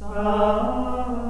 啊。